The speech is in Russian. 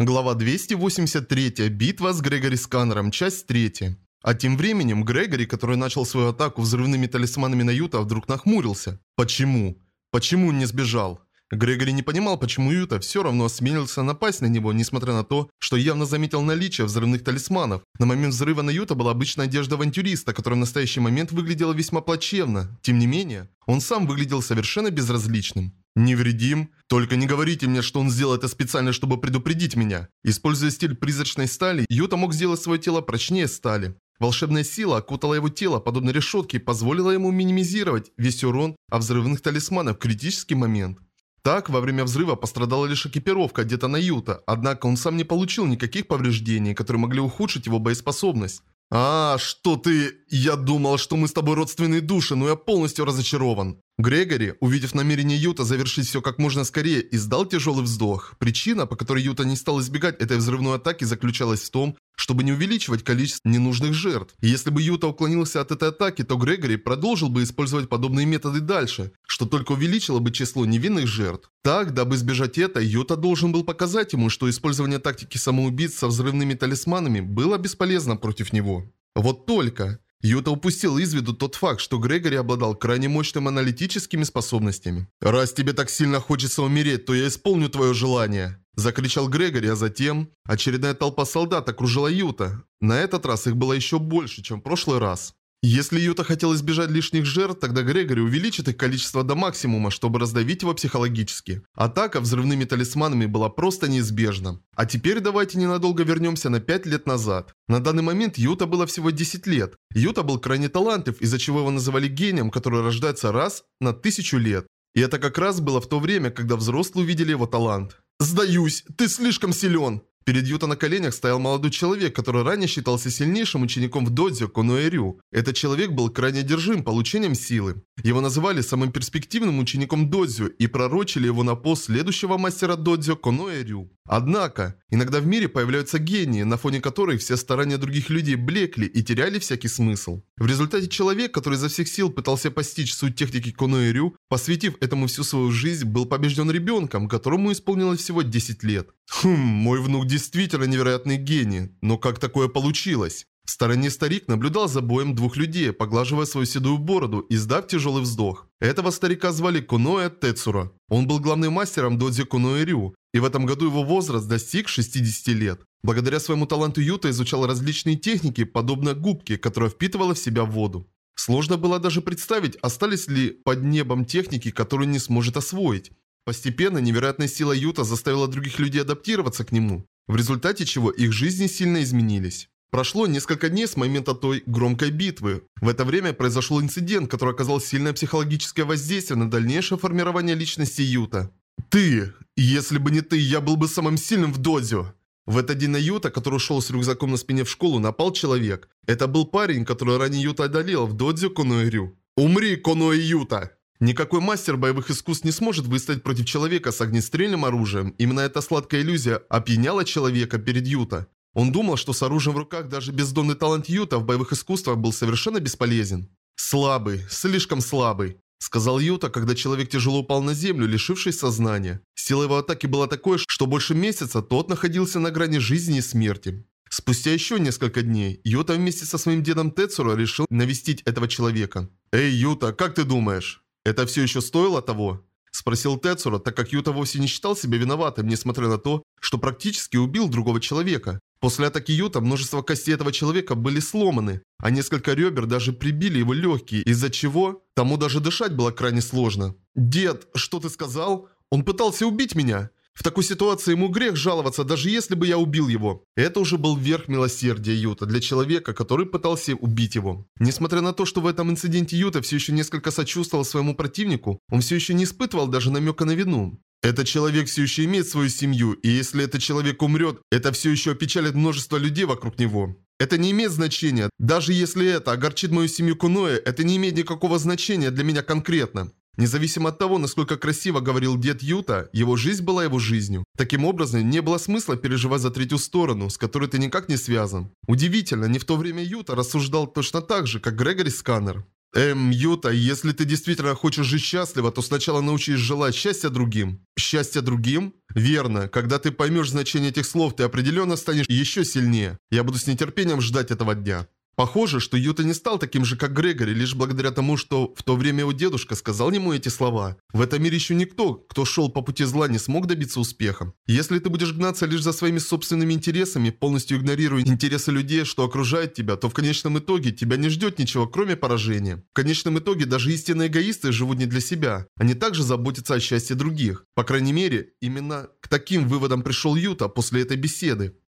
Глава 283. Битва с Грегори Сканером. Часть 3. А тем временем Грегори, который начал свою атаку взрывными талисманами на Юта, вдруг нахмурился. Почему? Почему он не сбежал? Грегори не понимал, почему Юта все равно осмелился напасть на него, несмотря на то, что явно заметил наличие взрывных талисманов. На момент взрыва на Юта была обычная одежда авантюриста, которая в настоящий момент выглядела весьма плачевно. Тем не менее, он сам выглядел совершенно безразличным. Невредим? Только не говорите мне, что он сделал это специально, чтобы предупредить меня. Используя стиль призрачной стали, Юта мог сделать свое тело прочнее стали. Волшебная сила окутала его тело, подобно решетке, и позволила ему минимизировать весь урон от взрывных талисманов в критический момент. Так, во время взрыва пострадала лишь экипировка, одета на Юта, однако он сам не получил никаких повреждений, которые могли ухудшить его боеспособность. «А, что ты... Я думал, что мы с тобой родственные души, но я полностью разочарован». Грегори, увидев намерение Юта завершить все как можно скорее, издал тяжелый вздох. Причина, по которой Юта не стал избегать этой взрывной атаки, заключалась в том, чтобы не увеличивать количество ненужных жертв. Если бы Юта уклонился от этой атаки, то Грегори продолжил бы использовать подобные методы дальше, что только увеличило бы число невинных жертв. Так, дабы избежать это, Юта должен был показать ему, что использование тактики самоубийц со взрывными талисманами было бесполезно против него. Вот только... Юта упустил из виду тот факт, что Грегори обладал крайне мощными аналитическими способностями. «Раз тебе так сильно хочется умереть, то я исполню твое желание!» Закричал Грегори, а затем очередная толпа солдат окружила Юта. На этот раз их было еще больше, чем в прошлый раз. Если Юта хотел избежать лишних жертв, тогда Грегори увеличит их количество до максимума, чтобы раздавить его психологически. Атака взрывными талисманами была просто неизбежна. А теперь давайте ненадолго вернемся на 5 лет назад. На данный момент Юта было всего 10 лет. Юта был крайне талантлив, из-за чего его называли гением, который рождается раз на тысячу лет. И это как раз было в то время, когда взрослые увидели его талант. «Сдаюсь, ты слишком силен!» Перед Юта на коленях стоял молодой человек, который ранее считался сильнейшим учеником в додзё Конуэрю. Этот человек был крайне одержим получением силы. Его называли самым перспективным учеником додзё и пророчили его на пост следующего мастера додзё Конуэрю. Однако, иногда в мире появляются гении, на фоне которых все старания других людей блекли и теряли всякий смысл. В результате человек, который изо всех сил пытался постичь суть техники Конуэрю, посвятив этому всю свою жизнь, был побежден ребенком, которому исполнилось всего 10 лет. Хм, мой внук действительно невероятный гений, но как такое получилось? В стороне старик наблюдал за боем двух людей, поглаживая свою седую бороду и сдав тяжелый вздох. Этого старика звали Куноэ Тецура. Он был главным мастером додзи Куноэ Рю, и в этом году его возраст достиг 60 лет. Благодаря своему таланту Юта изучал различные техники, подобно губке, которая впитывала в себя воду. Сложно было даже представить, остались ли под небом техники, которые не сможет освоить. Постепенно невероятная сила Юта заставила других людей адаптироваться к нему, в результате чего их жизни сильно изменились. Прошло несколько дней с момента той громкой битвы. В это время произошел инцидент, который оказал сильное психологическое воздействие на дальнейшее формирование личности Юта. «Ты! Если бы не ты, я был бы самым сильным в дозю!» В этот день на Юта, который ушел с рюкзаком на спине в школу, напал человек. Это был парень, который ранее Юта одолел в додзю Коноэрю. «Умри, Коноэ Юта!» Никакой мастер боевых искусств не сможет выстоять против человека с огнестрельным оружием. Именно эта сладкая иллюзия опьяняла человека перед Юта. Он думал, что с оружием в руках даже бездонный талант Юта в боевых искусствах был совершенно бесполезен. «Слабый, слишком слабый», — сказал Юта, когда человек тяжело упал на землю, лишившись сознания. Сила его атаки была такой, что больше месяца тот находился на грани жизни и смерти. Спустя еще несколько дней, Юта вместе со своим дедом Тецуро решил навестить этого человека. «Эй, Юта, как ты думаешь, это все еще стоило того?» Спросил Тецура, так как Юта вовсе не считал себя виноватым, несмотря на то, что практически убил другого человека. После атаки Юта множество костей этого человека были сломаны, а несколько ребер даже прибили его легкие, из-за чего тому даже дышать было крайне сложно. «Дед, что ты сказал? Он пытался убить меня!» В такой ситуации ему грех жаловаться, даже если бы я убил его. Это уже был верх милосердия Юта для человека, который пытался убить его. Несмотря на то, что в этом инциденте Юта все еще несколько сочувствовал своему противнику, он все еще не испытывал даже намека на вину. Этот человек все еще имеет свою семью, и если этот человек умрет, это все еще опечалит множество людей вокруг него. Это не имеет значения. Даже если это огорчит мою семью Куноэ, это не имеет никакого значения для меня конкретно. Независимо от того, насколько красиво говорил дед Юта, его жизнь была его жизнью. Таким образом, не было смысла переживать за третью сторону, с которой ты никак не связан. Удивительно, не в то время Юта рассуждал точно так же, как Грегори Сканер. Эм, Юта, если ты действительно хочешь жить счастливо, то сначала научись желать счастья другим. Счастья другим? Верно. Когда ты поймешь значение этих слов, ты определенно станешь еще сильнее. Я буду с нетерпением ждать этого дня. Похоже, что Юта не стал таким же, как Грегори, лишь благодаря тому, что в то время его дедушка сказал ему эти слова. В этом мире еще никто, кто шел по пути зла, не смог добиться успеха. Если ты будешь гнаться лишь за своими собственными интересами, полностью игнорируя интересы людей, что окружают тебя, то в конечном итоге тебя не ждет ничего, кроме поражения. В конечном итоге даже истинные эгоисты живут не для себя. Они также заботятся о счастье других. По крайней мере, именно к таким выводам пришел Юта после этой беседы.